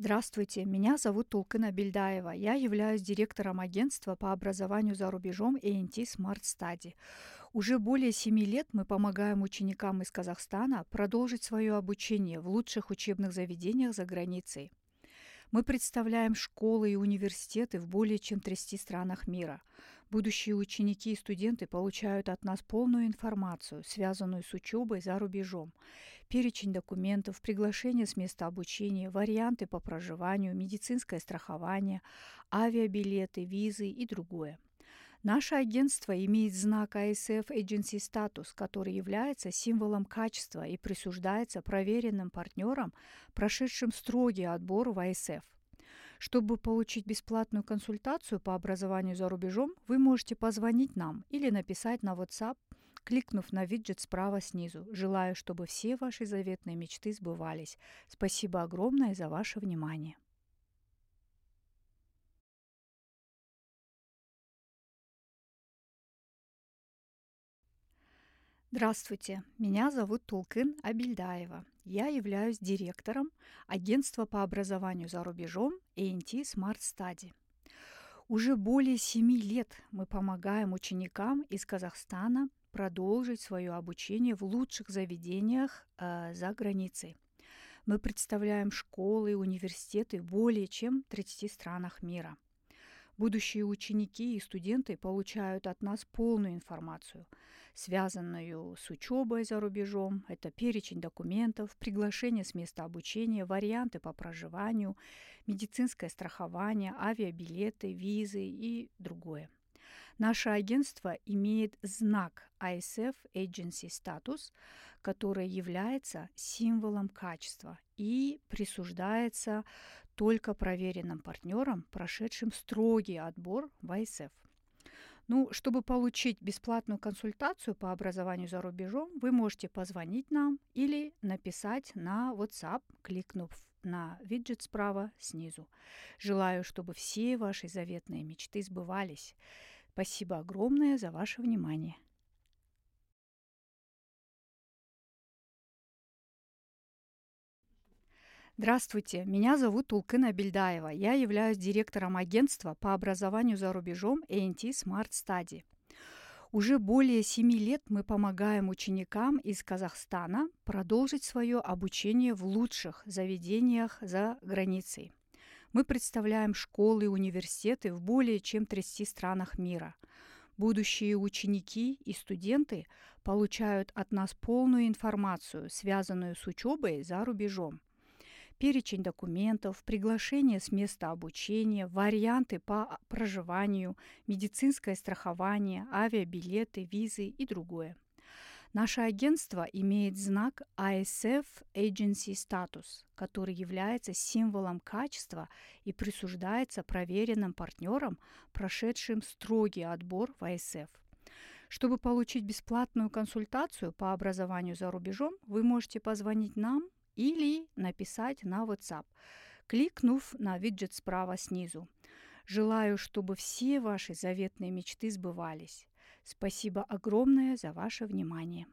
Здравствуйте, меня зовут Тулкына Бельдаева. Я являюсь директором агентства по образованию за рубежом ANT Smart Study. Уже более семи лет мы помогаем ученикам из Казахстана продолжить свое обучение в лучших учебных заведениях за границей. Мы представляем школы и университеты в более чем 30 странах мира. Будущие ученики и студенты получают от нас полную информацию, связанную с учебой за рубежом. Перечень документов, приглашение с места обучения, варианты по проживанию, медицинское страхование, авиабилеты, визы и другое. Наше агентство имеет знак ISF Agency Status, который является символом качества и присуждается проверенным партнерам, прошедшим строгий отбор в ISF. Чтобы получить бесплатную консультацию по образованию за рубежом, вы можете позвонить нам или написать на WhatsApp, кликнув на виджет справа снизу. Желаю, чтобы все ваши заветные мечты сбывались. Спасибо огромное за ваше внимание. Здравствуйте, меня зовут Тулкын Абильдаева. Я являюсь директором агентства по образованию за рубежом ANT Smart Study. Уже более семи лет мы помогаем ученикам из Казахстана продолжить свое обучение в лучших заведениях э, за границей. Мы представляем школы и университеты в более чем 30 странах мира – Будущие ученики и студенты получают от нас полную информацию, связанную с учебой за рубежом. Это перечень документов, приглашение с места обучения, варианты по проживанию, медицинское страхование, авиабилеты, визы и другое. Наше агентство имеет знак ISF Agency Status, который является символом качества и присуждается только проверенным партнерам, прошедшим строгий отбор в ISF. Ну, чтобы получить бесплатную консультацию по образованию за рубежом, вы можете позвонить нам или написать на WhatsApp, кликнув на виджет справа снизу. Желаю, чтобы все ваши заветные мечты сбывались. Спасибо огромное за ваше внимание. Здравствуйте, меня зовут Тулкына Бельдаева. Я являюсь директором агентства по образованию за рубежом ANT Smart Study. Уже более семи лет мы помогаем ученикам из Казахстана продолжить свое обучение в лучших заведениях за границей. Мы представляем школы и университеты в более чем 30 странах мира. Будущие ученики и студенты получают от нас полную информацию, связанную с учебой за рубежом. Перечень документов, приглашение с места обучения, варианты по проживанию, медицинское страхование, авиабилеты, визы и другое. Наше агентство имеет знак ISF Agency Status, который является символом качества и присуждается проверенным партнерам, прошедшим строгий отбор в ISF. Чтобы получить бесплатную консультацию по образованию за рубежом, вы можете позвонить нам или написать на WhatsApp, кликнув на виджет справа снизу. Желаю, чтобы все ваши заветные мечты сбывались. Спасибо огромное за ваше внимание.